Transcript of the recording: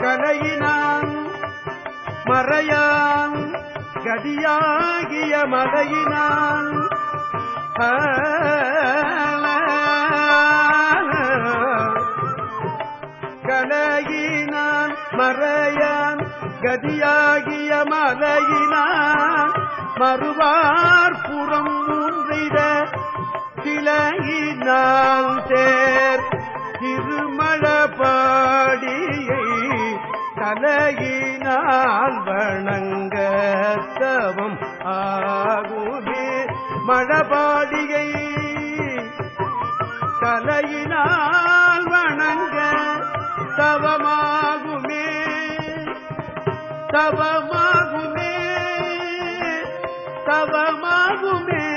கலையினான் மறையான். கதியாகிய மலையினான். கலையினான். மறையான். கதியாகிய மலையினான். மறுவார் புறம் மூன்றிட கிளையினான் தே தலையினால் வணங்க தவம் ஆகுமே. மழபாடியை தலையினால் வணங்க தவமாகுமே. தவமாகுமே. தவமாகுமே.